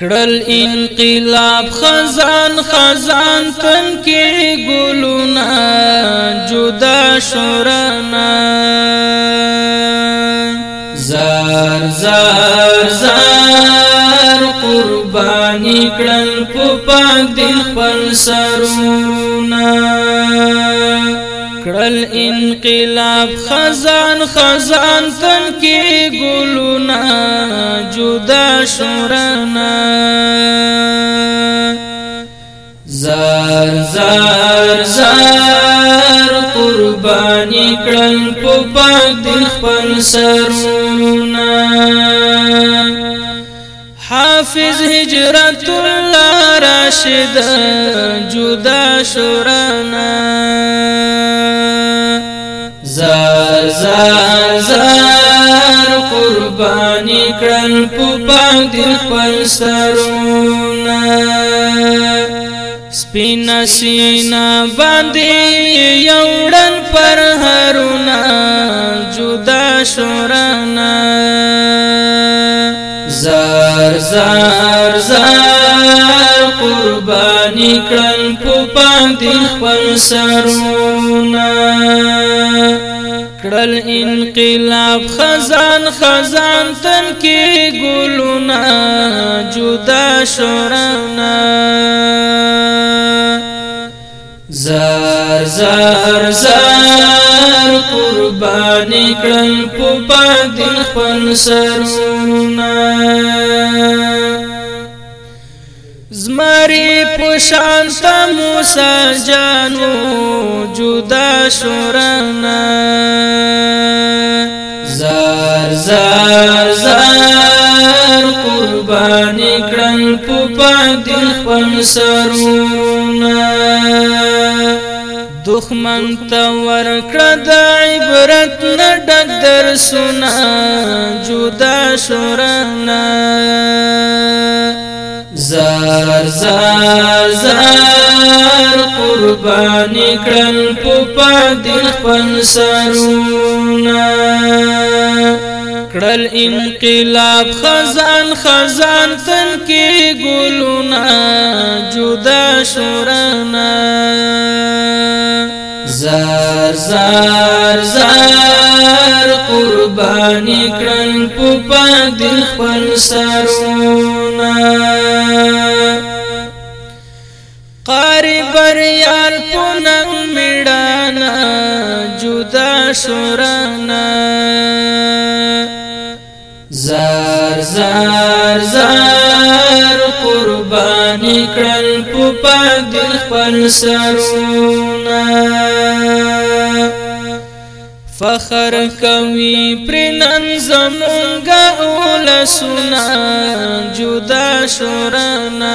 کړل انقلاب خزان خزان تن کې ګلونا جدا شورنا زار زار زار قرباني کړل په پاک دل پر سرونه کړل انقلاب خزان خزان تن کې ګلونا جدا شورنا زار زار زار قرباني کړم په پاک دل خپل سرونه حافظ هجرت الله راشد جدا شورانا زار زار زار قرباني کړم په پاک دل خپل سرونه سپین سینا باندې یوړن پر هرونا جدا شورنا زار زار زار قربانی کړن په باندې خپل سرونا کړل انقلاب خزان خزان تن کې ګلونا جدا شورنا زار زار زار قربان کړل په باندې خپل سرونه زمری په شانت موسی جانو جدا شورنا سرونا دخمن تا ورکړه د عبرت نه ډک درسونه جدا شورنا زار زار زار قربان کړم په پدې خپل سرونا کړل انقلاب خزان خزان تن کې ګلونا جدا شورنا زار زار زار قرباني کړن په دل خپل سرونه قاری بریال پونک میڑانا جدا شرانا زار زار قربان کړل په پاک دل خپل سرونه فخر کوي پر نن زمونږه اول سنا جدا شورنا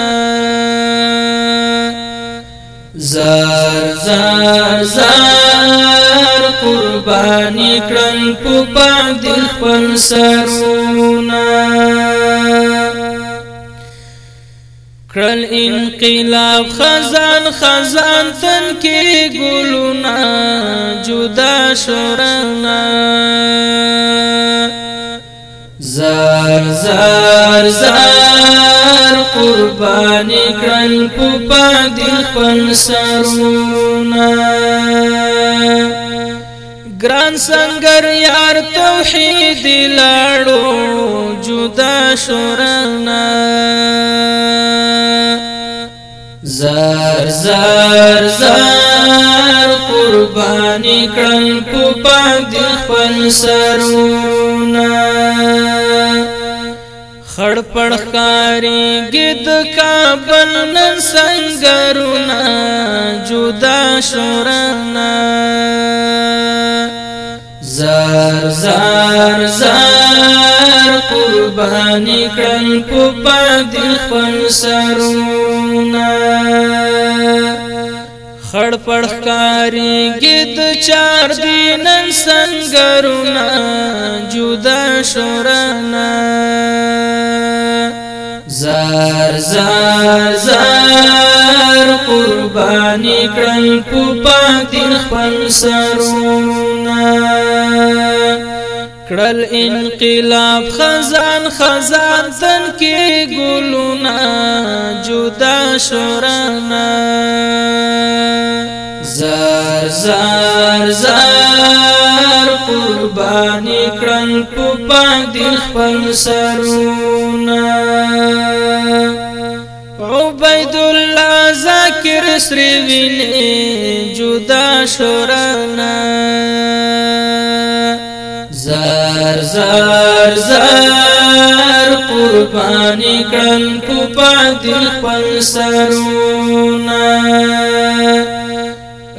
زار زار زار قرباني کړن په پاک دل خپل سرونه کړل انقلاب خزان خزان تن کې ګلونه جدا شرنا زار زار زار قرباني کړل په پاک دل خپل سرونه ګران سنگر یار توحید لاړو جدا شورنا زار زار زار قربانی کړم په پاند خپل سرونه خړ پړ کاری گد کابل نن سنگرونه جدا شورنا زار زار زار قرباني کړم په پد خپل سرونه خړ پړ کاری گیت چار دینن سنگرونا جدا شورنا زار زار زار قربانی کرن پو پاک دین خپل سرون کړل انقلاب خزان خزان تن کې ګلونا جدا شورنا زار زار زار قربان کړل په پاک دین خپل سرونه عبید الله ذکر سری ویني جدا شورنا زار زار زار قربان کړم په پادل خپل سرونه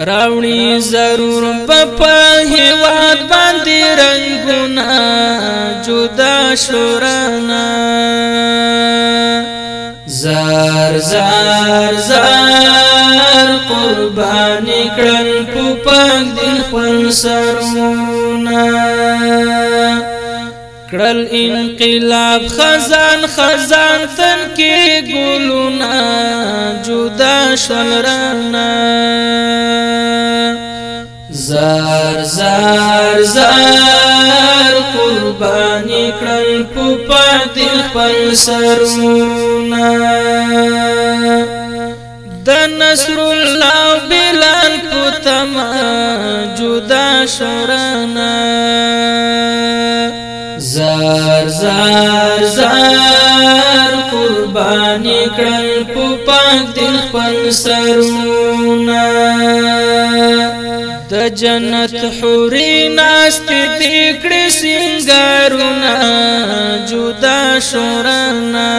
راوړي ضرور په هواد باندې رنگونه جدا شورانا زار زار زار قربان کړم په پادل خپل سرونه الانقلاب خزان خزان تن کې ګلونا جدا شلرنا زار زار زار قرباني کړل په دل پر سرونه د نصر الله د جنت حوري ناشتي دې کړې سنگارونه جدا شورنا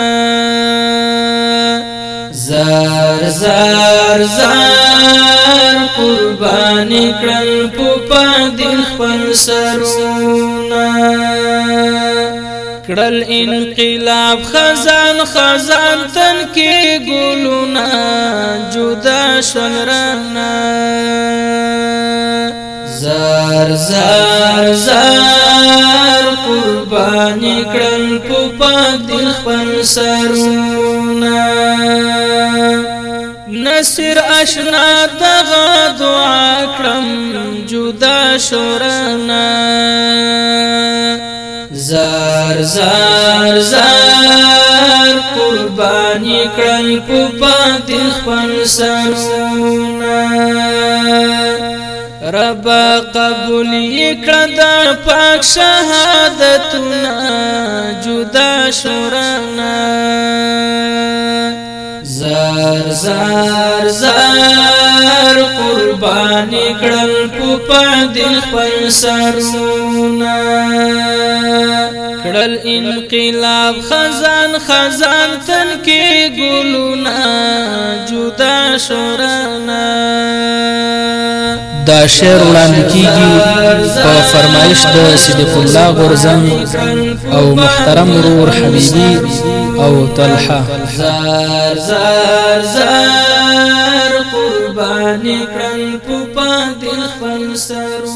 زار زار زار قربان کړل په پاند خپل سرونه کړل انقلاب خزان خزان تن کې ګلونه جدا شورنا زار زار زار قربان کړم په پاک دل خپل سرونه نصر اشنا دغه دعا کړم جدا شورنا زار زار زار قربان کړم په پاک دل خپل سرونه رب قبول کړه د پاک شهادتنا جدا شورنا زار زار زار قربان کړه په پدل خپل سرونه کړل انقلاب خزان خزان تن کې ګلونا جدا شورنا دا شعر وړاندې کیږي په فرمایش د صدیق الله غورزن او محترم رور حبیبی او طلحه زار زار زار قربان کرن په پاند خپل سر